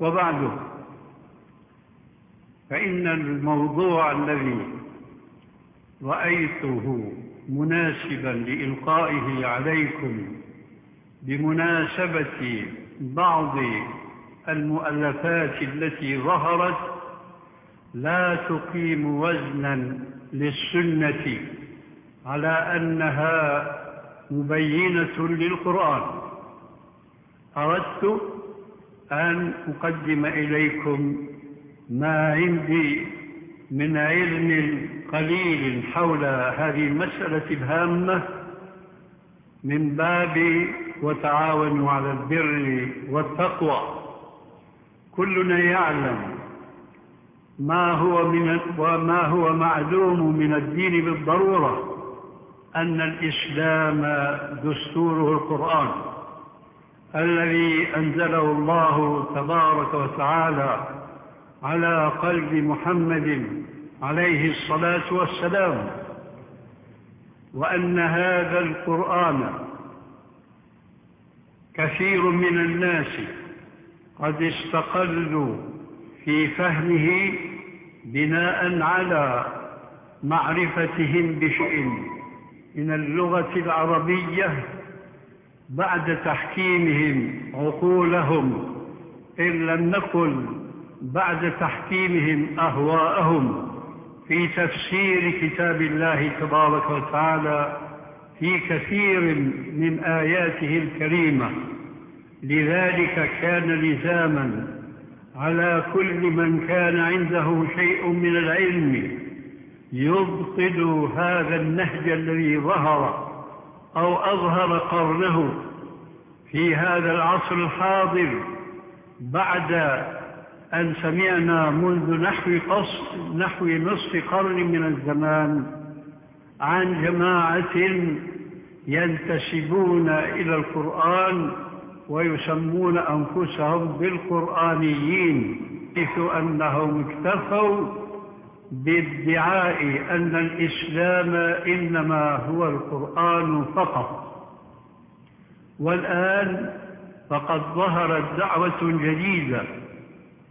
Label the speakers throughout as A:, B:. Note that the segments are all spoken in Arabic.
A: وبعده فإن الموضوع الذي رأيته مناسبا لإلقائه عليكم بمناسبة بعض المؤلفات التي ظهرت لا تقيم وزنا للسنة على أنها مبينة للقرآن. أردت أن أقدم إليكم ما عندي من علم قليل حول هذه المسألة الهامة من باب وتعاونوا على البر والتقوى. كلنا يعلم ما هو من وما هو معلوم من الدين بالضرورة أن الإسلام دستوره القرآن. الذي أنزله الله تبارك وتعالى على قلب محمد عليه الصلاة والسلام وأن هذا القرآن كثير من الناس قد استقلوا في فهمه بناء على معرفتهم بشيء من اللغة العربية بعد تحكيمهم عقولهم إن لم نقل بعد تحكيمهم أهواءهم في تفسير كتاب الله تبارك وتعالى في كثير من آياته الكريمة. لذلك كان لزاما على كل من كان عنده شيء من العلم يبطل هذا النهج الذي ظهر أو أظهر قرنه في هذا العصر الحاضر بعد أن سمعنا منذ نحو قصد نحو نصف قرن من الزمان عن جماعة ينتسبون إلى القرآن ويسمون أنفسهم بالقرآنيين حيث أنهم اكتفوا بادعاء أن الإسلام إنما هو القرآن فقط. والآن فقد ظهرت دعوة جديدة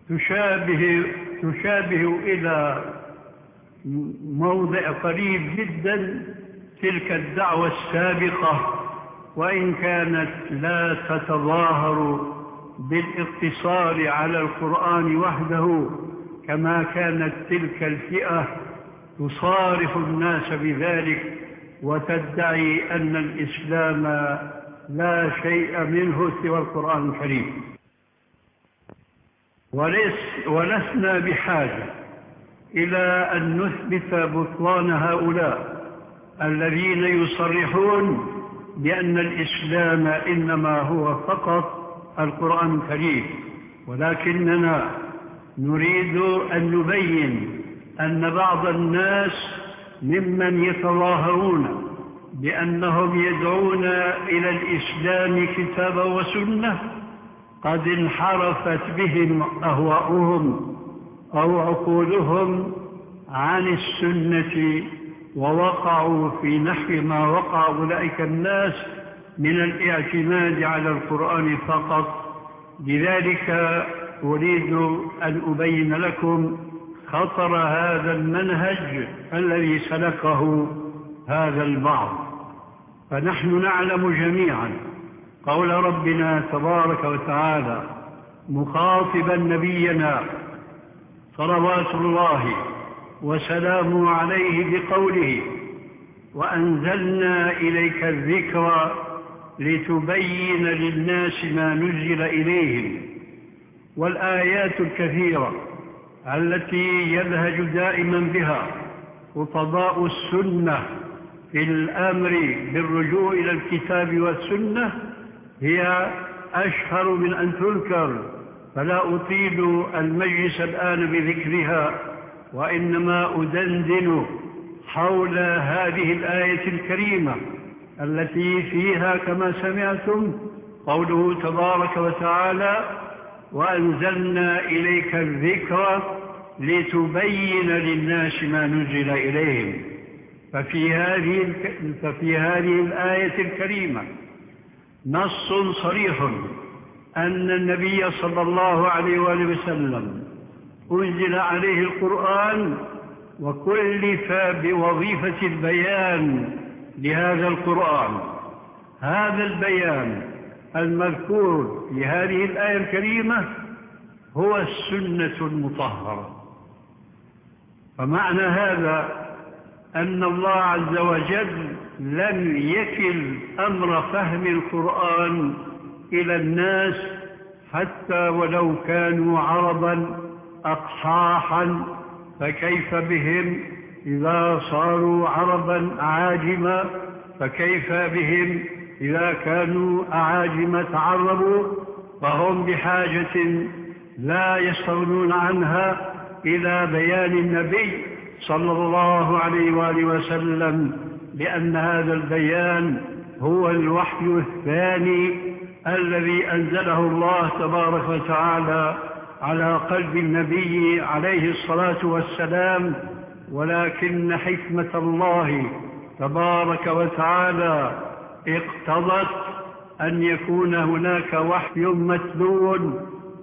A: تشابه, تشابه إلى موضع قريب جدا تلك الدعوة السابقة وإن كانت لا تتظاهر بالإقتصار على القرآن وحده. كما كانت تلك الفئة تصارف الناس بذلك وتدعي أن الإسلام لا شيء منه سوى القرآن الكريم. ولسنا بحاجة إلى أن نثبت بطلان هؤلاء الذين يصرحون بأن الإسلام إنما هو فقط القرآن الكريم ولكننا نريد أن نبين أن بعض الناس ممن يتظاهرون بأنهم يدعون إلى الإسلام كتابا وسنة قد انحرفت بهم أهواؤهم أو عقولهم عن السنة ووقعوا في نحو ما وقع أولئك الناس من الاعتماد على القرآن فقط. لذلك أريد أن أبين لكم خطر هذا المنهج الذي سلكه هذا البعض. فنحن نعلم جميعا قول ربنا تبارك وتعالى مخاطبا نبينا صلوات الله وسلامه عليه بقوله وأنزلنا إليك الذكر لتبين للناس ما نزل إليهم. والآيات الكثيرة التي يلهج دائما بها خطباء السنة في الأمر بالرجوع إلى الكتاب والسنة هي أشهر من أن تذكر فلا أطيل المجلس الآن بذكرها وإنما أدندن حول هذه الآية الكريمة التي فيها كما سمعتم قوله تبارك وتعالى وأنزلنا إليك الذكر لتبين للناس ما نزل إليهم. ففي هذه, ففي هذه الآية الكريمة نص صريح أن النبي صلى الله عليه وآله وسلم أنزل عليه القرآن وكلف بوظيفة البيان لهذا القرآن. هذا البيان المذكور في هذه الآية الكريمة هو السنة المطهرة. فمعنى هذا أن الله عز وجل لم يكل أمر فهم القرآن إلى الناس حتى ولو كانوا عربا أقحاحا فكيف بهم؟ إذا صاروا عربا عاجما فكيف بهم؟ إذا كانوا أعاجم تعربوا فهم بحاجة لا يستغنون عنها إلى بيان النبي صلى الله عليه وآله وسلم لأن هذا البيان هو الوحي الثاني الذي أنزله الله تبارك وتعالى على قلب النبي عليه الصلاة والسلام ولكن حكمة الله تبارك وتعالى اقتضت أن يكون هناك وحي متلو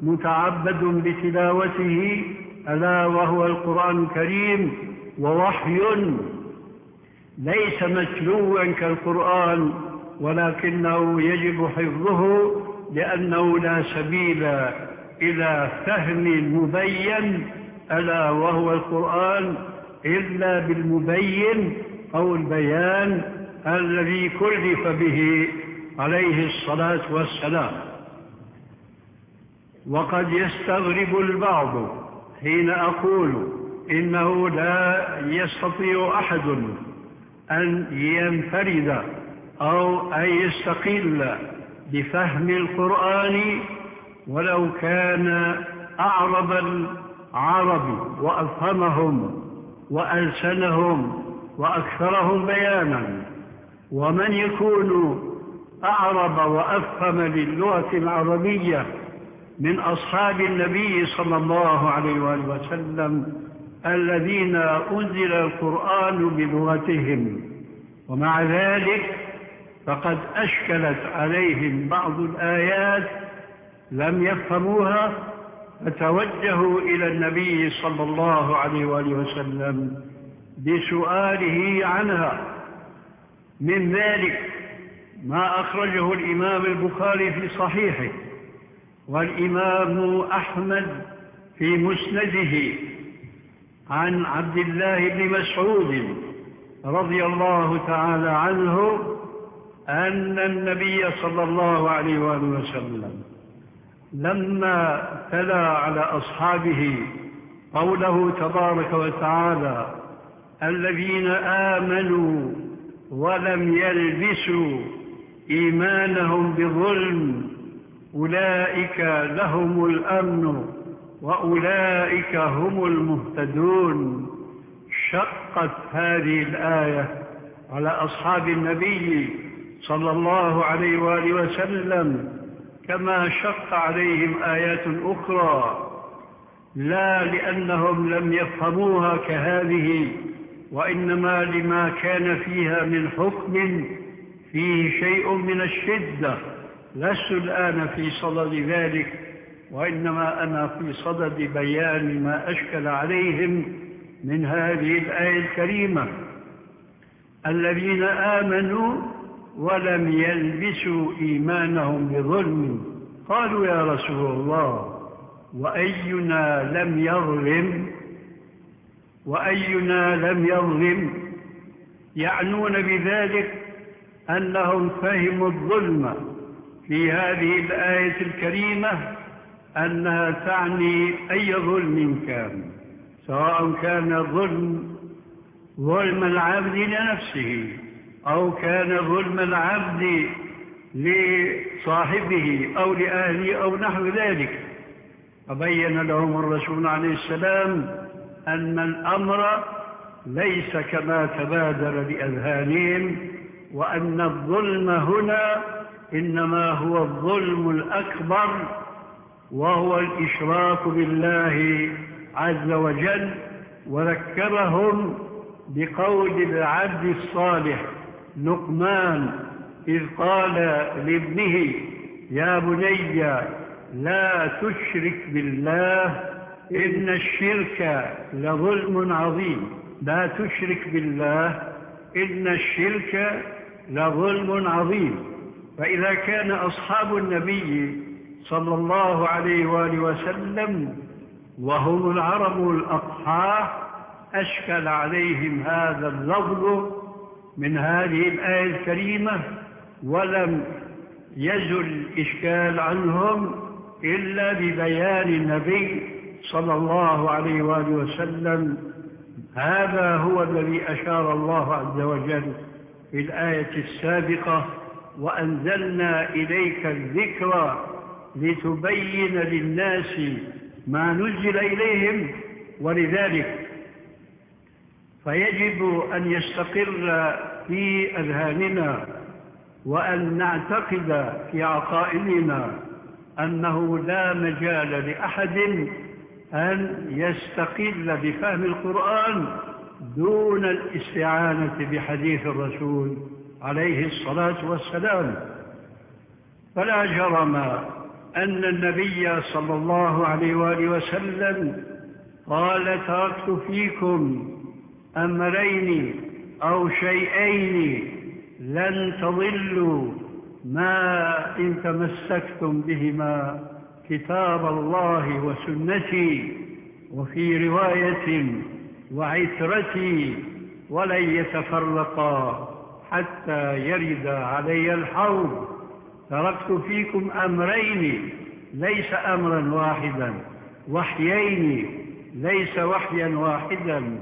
A: متعبد بتلاوته ألا وهو القرآن الكريم ووحي ليس متلوا كالقرآن ولكنه يجب حفظه لأنه لا سبيل إلى فهم المبين ألا وهو القرآن إلا بالمبين أو البيان. الذي كلف به عليه الصلاة والسلام. وقد يستغرب البعض حين أقول إنه لا يستطيع أحد أن ينفرد أو أن يستقل بفهم القرآن ولو كان أعرب العرب وأفهمهم وألسنهم وأكثرهم بيانا. ومن يكون أعرب وأفهم للغة العربية من أصحاب النبي صلى الله عليه وآله وسلم الذين أنزل القرآن بلغتهم. ومع ذلك فقد أشكلت عليهم بعض الآيات لم يفهموها فتوجهوا إلى النبي صلى الله عليه وآله وسلم بسؤاله عنها. من ذلك ما أخرجه الإمام البخاري في صحيحه والإمام أحمد في مسنده عن عبد الله بن مسعود رضي الله تعالى عنه أن النبي صلى الله عليه وآله وسلم لما تلا على أصحابه قوله تبارك وتعالى الذين آمنوا ولم يلبسوا إيمانهم بظلم. أولئك لهم الأمن وأولئك هم المهتدون. شقت هذه الآية على أصحاب النبي صلى الله عليه وآله وسلم كما شق عليهم آيات أخرى. لا لأنهم لم يفهموها كهذه. وإنما لما كان فيها من حكم فيه شيء من الشدة. لست الآن في صدد ذلك وإنما أنا في صدد بيان ما أشكل عليهم من هذه الآية الكريمة. الذين آمنوا ولم يلبسوا إيمانهم بظلم قالوا يا رسول الله وأينا لم يظلم؟ وأينا لم يظلم يعنون بذلك أنهم فهموا الظلم في هذه الآية الكريمة أنها تعني أي ظلم كان سواء كان الظلم ظلم العبد لنفسه أو كان ظلم العبد لصاحبه أو لأهله أو نحو ذلك. فبين لهم الرسول عليه السلام أن الأمر ليس كما تبادر بأذهانهم وأن الظلم هنا إنما هو الظلم الأكبر وهو الإشراك بالله عز وجل وذكرهم بقول العبد الصالح لقمان إذ قال لابنه يا بني لا تشرك بالله إن الشرك لظلم عظيم. لا تشرك بالله. إن الشرك لظلم عظيم. فإذا كان أصحاب النبي صلى الله عليه وآله وسلم وهم العرب الأقحاء أشكل عليهم هذا اللفظ من هذه الآية الكريمة ولم يزل الإشكال عنهم إلا ببيان النبي صلى الله عليه وآله وسلم هذا هو الذي أشار الله عز وجل في الآية السابقة وأنزلنا إليك الذكر لتبين للناس ما نزل إليهم ولذلك. فيجب أن يستقر في أذهاننا وأن نعتقد في عقائدنا أنه لا مجال لأحد أن يستقل بفهم القرآن دون الاستعانة بحديث الرسول عليه الصلاة والسلام. فلا جرم أن النبي صلى الله عليه وآله وسلم قال تركت فيكم أمرين أو شيئين لن تضلوا ما إن تمسكتم بهما. كتاب الله وسنتي وفي رواية وعترتي ولن يتفرقا حتى يرد علي الحوض. تركت فيكم أمرين ليس أمرا واحدا. وحيين ليس وحيا واحدا.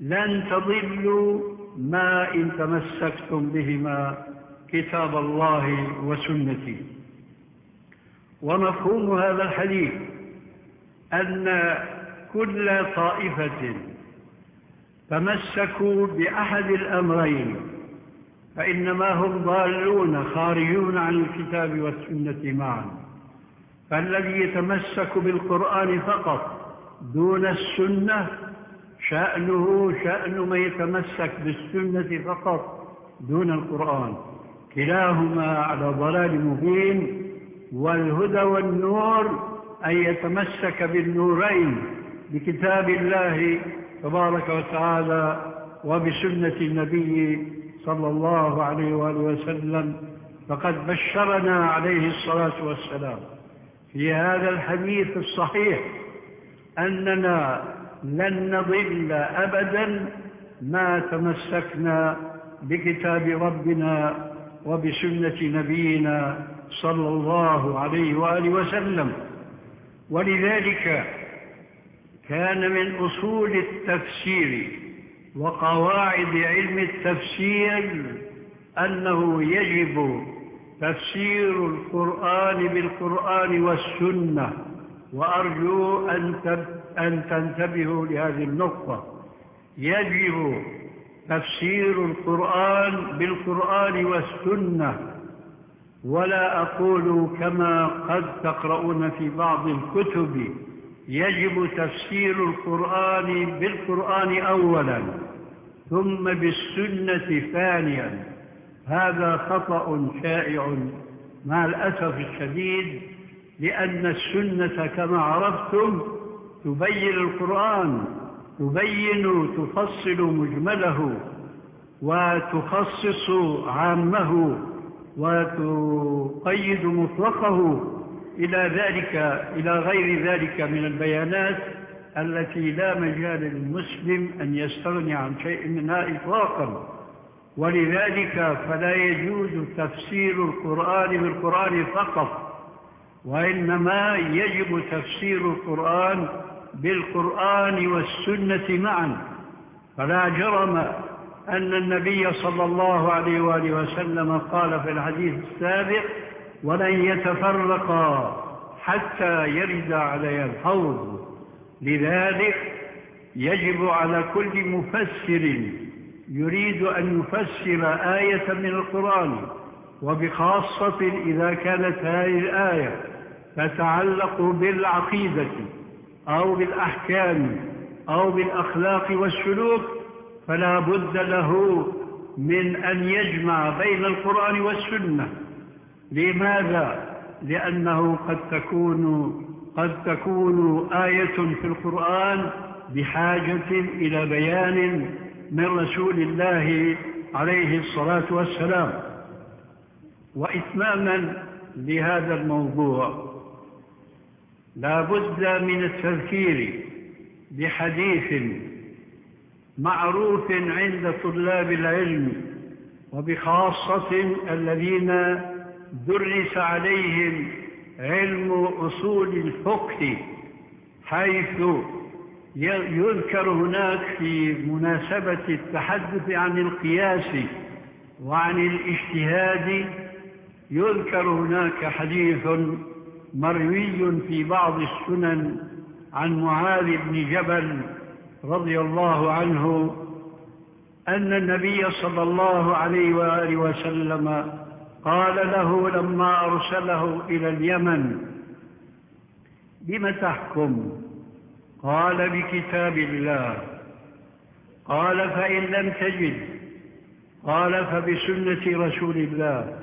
A: لن تضلوا ما إن تمسكتم بهما كتاب الله وسنتي. ومفهوم هذا الحديث أن كل طائفة تمسكوا بأحد الأمرين فإنما هم ضالون خارجون عن الكتاب والسنة معا. فالذي يتمسك بالقرآن فقط دون السنة شأنه شأن من يتمسك بالسنة فقط دون القرآن. كلاهما على ضلال مبين. والهدى والنور أن يتمسك بالنورين بكتاب الله تبارك وتعالى وبسنة النبي صلى الله عليه وآله وسلم. فقد بشرنا عليه الصلاة والسلام. في هذا الحديث الصحيح أننا لن نضل أبدا ما تمسكنا بكتاب ربنا وبسنة نبينا صلى الله عليه وآله وسلم. ولذلك كان من أصول التفسير وقواعد علم التفسير أنه يجب تفسير القرآن بالقرآن والسنة وأرجو أن تنتبهوا لهذه النقطة. يجب تفسير القرآن بالقرآن والسنة ولا أقول كما قد تقرؤون في بعض الكتب يجب تفسير القرآن بالقرآن أولا ثم بالسنة ثانيا. هذا خطأ شائع مع الأسف الشديد لأن السنة كما عرفتم تبين القرآن تبين تفصل مجمله وتخصص عامه وتقيد مطلقه إلى ذلك إلى غير ذلك من البيانات التي لا مجال للمسلم أن يستغني عن شيء منها إطلاقا. ولذلك فلا يجوز تفسير القرآن بالقرآن فقط وإنما يجب تفسير القرآن بالقرآن والسنة معا. فلا جرم أن النبي صلى الله عليه وآله وسلم قال في الحديث السابق ولن يتفرقا حتى يرد علي الحوض. لذلك يجب على كل مفسر يريد أن يفسر آية من القرآن وبخاصة إذا كانت هذه الآية تتعلق بالعقيدة أو بالأحكام أو بالأخلاق والسلوك فلا بد له من أن يجمع بين القرآن والسنة لماذا؟ لأنه قد تكون قد تكون آية في القرآن بحاجة إلى بيان من رسول الله عليه الصلاة والسلام وإتماما لهذا الموضوع لا بد من التذكير بحديث معروف عند طلاب العلم وبخاصة الذين درس عليهم علم أصول الفقه حيث يذكر هناك في مناسبة التحدث عن القياس وعن الاجتهاد يذكر هناك حديث مروي في بعض السنن عن معاذ بن جبل رضي الله عنه أن النبي صلى الله عليه وآله وسلم قال له لما أرسله إلى اليمن بم تحكم؟ قال بكتاب الله. قال فإن لم تجد؟ قال فبسنة رسول الله.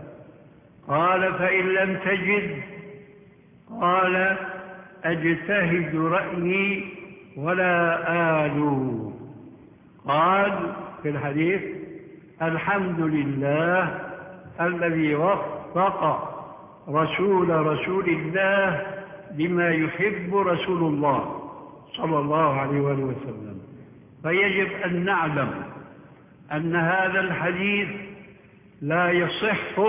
A: قال فإن لم تجد؟ قال أجتهد رأيي ولا آلو قال في الحديث الحمد لله الذي وفق رسول رسول الله بما يحب رسول الله صلى الله عليه وآله وسلم. فيجب أن نعلم أن هذا الحديث لا يصح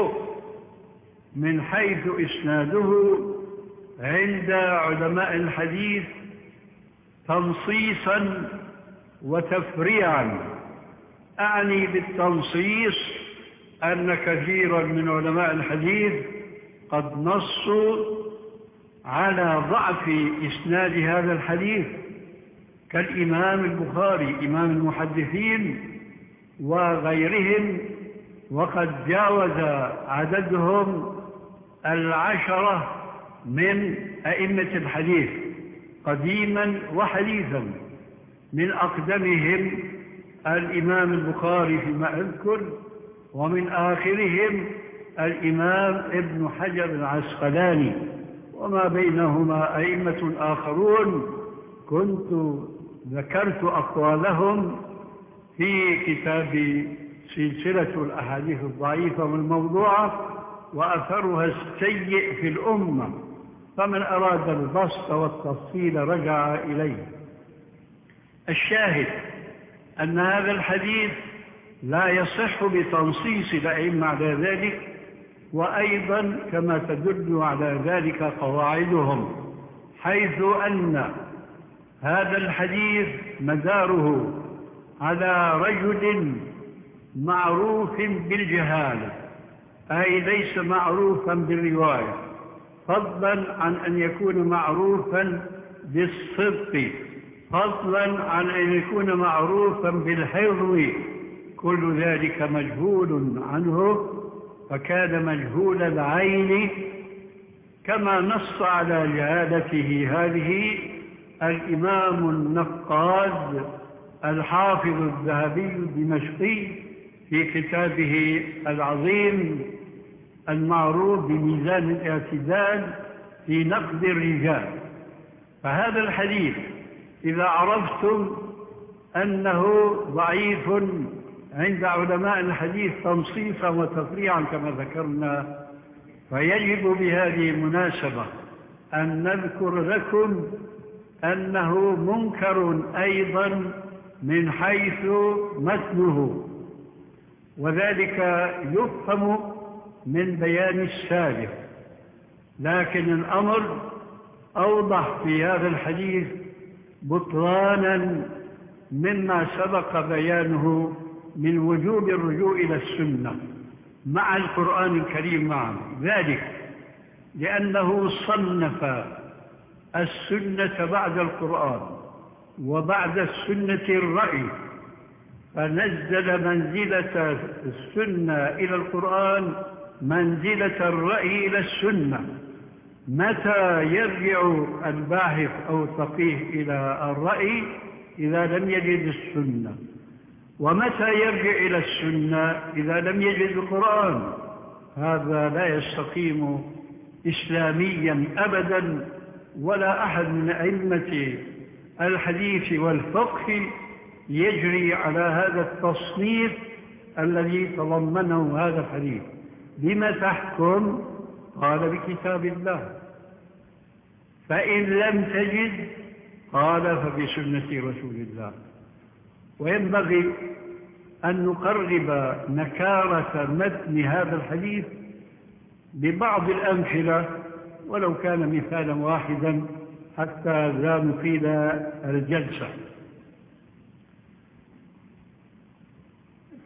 A: من حيث إسناده عند علماء الحديث تنصيصا وتفريعا. أعني بالتنصيص أن كثيرا من علماء الحديث قد نصوا على ضعف إسناد هذا الحديث كالإمام البخاري إمام المحدثين وغيرهم وقد جاوز عددهم العشرة من أئمة الحديث. قديما وحديثا من أقدمهم الإمام البخاري فيما أذكر ومن آخرهم الإمام ابن حجر العسقلاني. وما بينهما أئمة آخرون كنت ذكرت أقوالهم في كتاب سلسلة الأحاديث الضعيفة والموضوعة وأثرها السيء في الأمة. فمن أراد البسط والتفصيل رجع إليه. الشاهد أن هذا الحديث لا يصح بتنصيص الأئمة على ذلك وأيضا كما تدل على ذلك قواعدهم حيث أن هذا الحديث مداره على رجل معروف بالجهالة أي ليس معروفا بالرواية. فضلا عن أن يكون معروفا بالصدق فضلا عن أن يكون معروفا بالحفظ. كل ذلك مجهول عنه فكان مجهول العين. كما نص على جهالته هذه الإمام النقاد الحافظ الذهبي الدمشقي في كتابه العظيم المعروف بميزان الاعتدال في نقد الرجال. فهذا الحديث إذا عرفتم أنه ضعيف عند علماء الحديث تنصيصا وتفريعا كما ذكرنا فيجب بهذه المناسبة أن نذكر لكم أنه منكر أيضا من حيث متنه وذلك يفهم من بيان السابق لكن الأمر أوضح في هذا الحديث بطلانا مما سبق بيانه من وجوب الرجوع إلى السنة مع القرآن الكريم معا. ذلك لأنه صنف السنة بعد القرآن وبعد السنة الرأي فنزل منزلة السنة إلى القرآن منزلة الرأي إلى السنة. متى يرجع الباحث أو الفقيه إلى الرأي؟ إذا لم يجد السنة. ومتى يرجع إلى السنة؟ إذا لم يجد القرآن. هذا لا يستقيم إسلاميا أبدا ولا أحد من أئمة الحديث والفقه يجري على هذا التصنيف الذي تضمنه هذا الحديث. بما تحكم قال بكتاب الله. فإن لم تجد قال فبسنة رسول الله. وينبغي أن نقرب نكارة متن هذا الحديث ببعض الأمثلة ولو كان مثالا واحدا حتى لا نطيل الجلسة.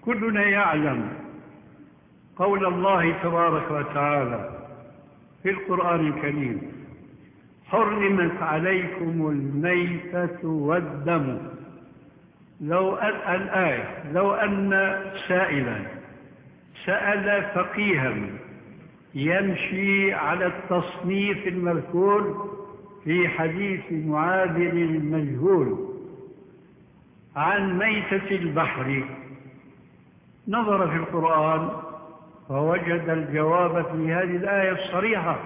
A: كلنا يعلم قول الله تبارك وتعالى في القرآن الكريم حرمت عليكم الميتة والدم. لو الآية لو أن سائلا سأل فقيها يمشي على التصنيف المذكور في حديث معادل المجهول عن ميتة البحر. نظر في القرآن فوجد الجواب في هذه الآية الصريحة.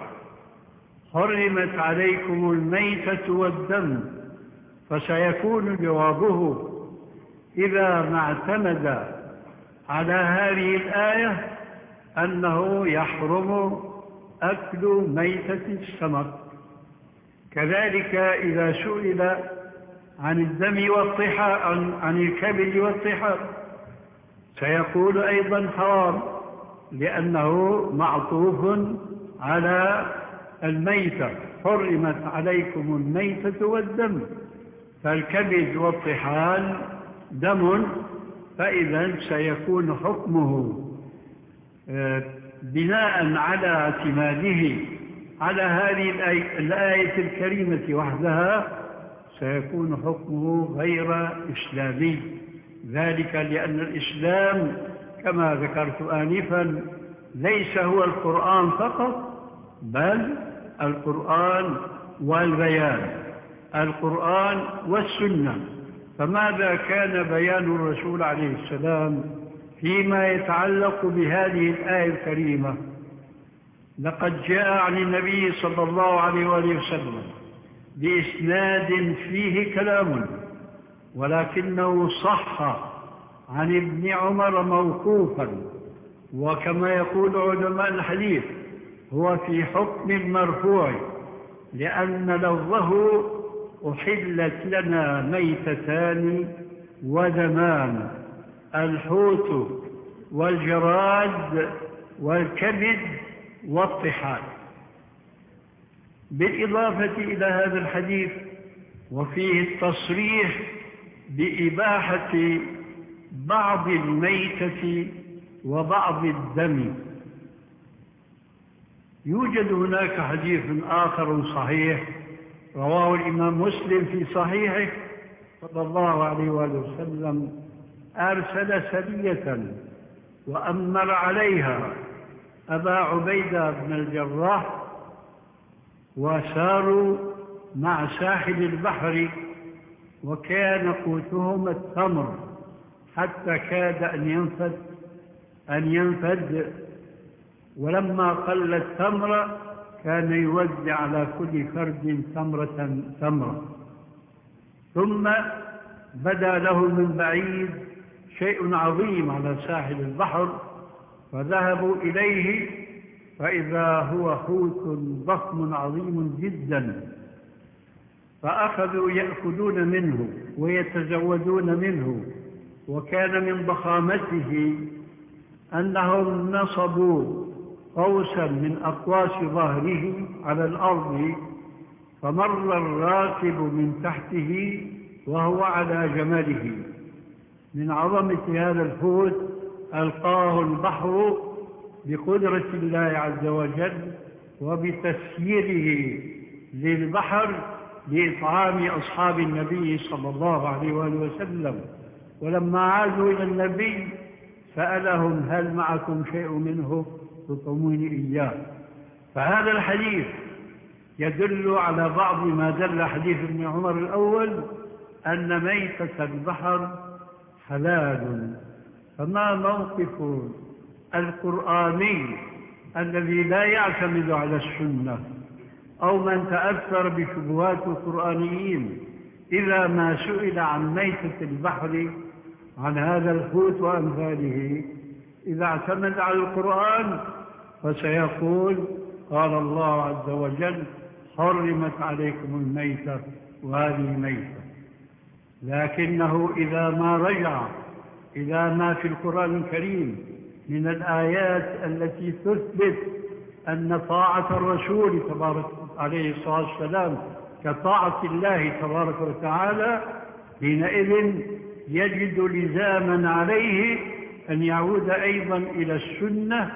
A: حرمت عليكم الميتة والدم فسيكون جوابه إذا ما اعتمد على هذه الآية أنه يحرم أكل ميتة السمك. كذلك إذا سئل عن الدم والطحال عن, الكبد والطحال سيقول أيضا حرام. لأنه معطوف على الميتة. حرمت عليكم الميتة والدم. فالكبد والطحال دم فإذا سيكون حكمه آه، بناء على اعتماده على هذه الآية الكريمة وحدها سيكون حكمه غير إسلامي. ذلك لأن الإسلام كما ذكرت آنفا ليس هو القرآن فقط بل القرآن والبيان القرآن والسنة. فماذا كان بيان الرسول عليه السلام فيما يتعلق بهذه الآية الكريمة؟ لقد جاء عن النبي صلى الله عليه وآله وسلم بإسناد فيه كلام ولكنه صح عن ابن عمر موقوفا وكما يقول علماء الحديث هو في حكم مرفوع لأن لفظه أحلت لنا ميتتان ودمان الحوت والجراد والكبد والطحال. بالإضافة إلى هذا الحديث وفيه التصريح بإباحة بعض الميتة وبعض الدم. يوجد هناك حديث آخر صحيح رواه الإمام مسلم في صحيحه صلى الله عليه وآله وسلم أرسل سرية وأمر عليها أبا عبيدة بن الجراح وساروا مع ساحل البحر وكان قوتهم التمر. حتى كاد أن ينفد أن ينفد ولما قل التمر كان يوزع على كل فرد تمرة تمرة. ثم بدا له من بعيد شيء عظيم على ساحل البحر فذهبوا إليه فإذا هو حوت ضخم عظيم جدا فأخذوا يأخذون منه ويتزودون منه. وكان من ضخامته أنهم نصبوا قوسا من أقواس ظهره على الأرض فمر الراكب من تحته وهو على جمله من عظمة هذا الحوت ألقاه البحر بقدرة الله عز وجل وبتسييره للبحر لإطعام أصحاب النبي صلى الله عليه وآله وسلم. ولما عادوا إلى النبي سألهم هل معكم شيء منه؟ تطعمون إياه. فهذا الحديث يدل على بعض ما دل حديث ابن عمر الأول أن ميتة البحر حلال. فما موقف القرآني الذي لا يعتمد على السنة أو من تأثر بشبهات القرآنيين إذا ما سئل عن ميتة البحر عن هذا الحوت وأمثاله. إذا اعتمد على القرآن فسيقول قال الله عز وجل حرمت عليكم الميتة وهذه ميتة. لكنه إذا ما رجع إلى ما في القرآن الكريم من الآيات التي تثبت أن طاعة الرسول تبارك عليه الصلاة والسلام كطاعة الله تبارك وتعالى حينئذ يجد لزاما عليه أن يعود أيضا إلى السنة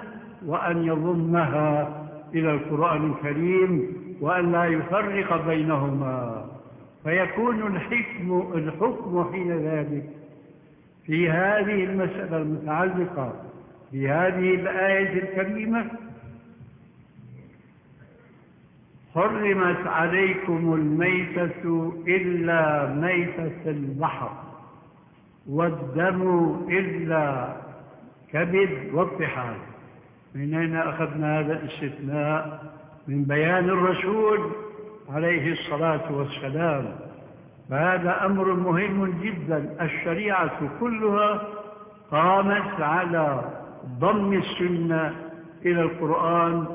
A: وأن يضمها إلى القرآن الكريم وأن لا يفرق بينهما. فيكون الحكم, الحكم حين ذلك في هذه المسألة المتعلقة بهذه الآية الكريمة. حرمت عليكم الميتة إلا ميتة البحر. والدم إلا كبد والطحال من أين أخذنا هذا الاستثناء؟ من بيان الرسول عليه الصلاة والسلام. فهذا أمر مهم جدا. الشريعة كلها قامت على ضم السنة إلى القرآن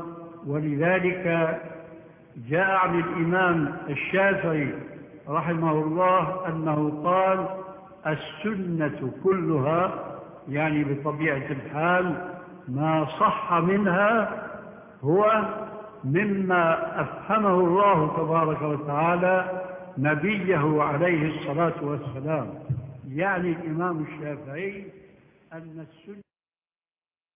A: ولذلك جاء عن الإمام الشافعي رحمه الله أنه قال السنة كلها يعني بطبيعة الحال ما صح منها هو مما أفهمه الله تبارك وتعالى نبيه عليه الصلاة والسلام. يعني الإمام الشافعي أن السنة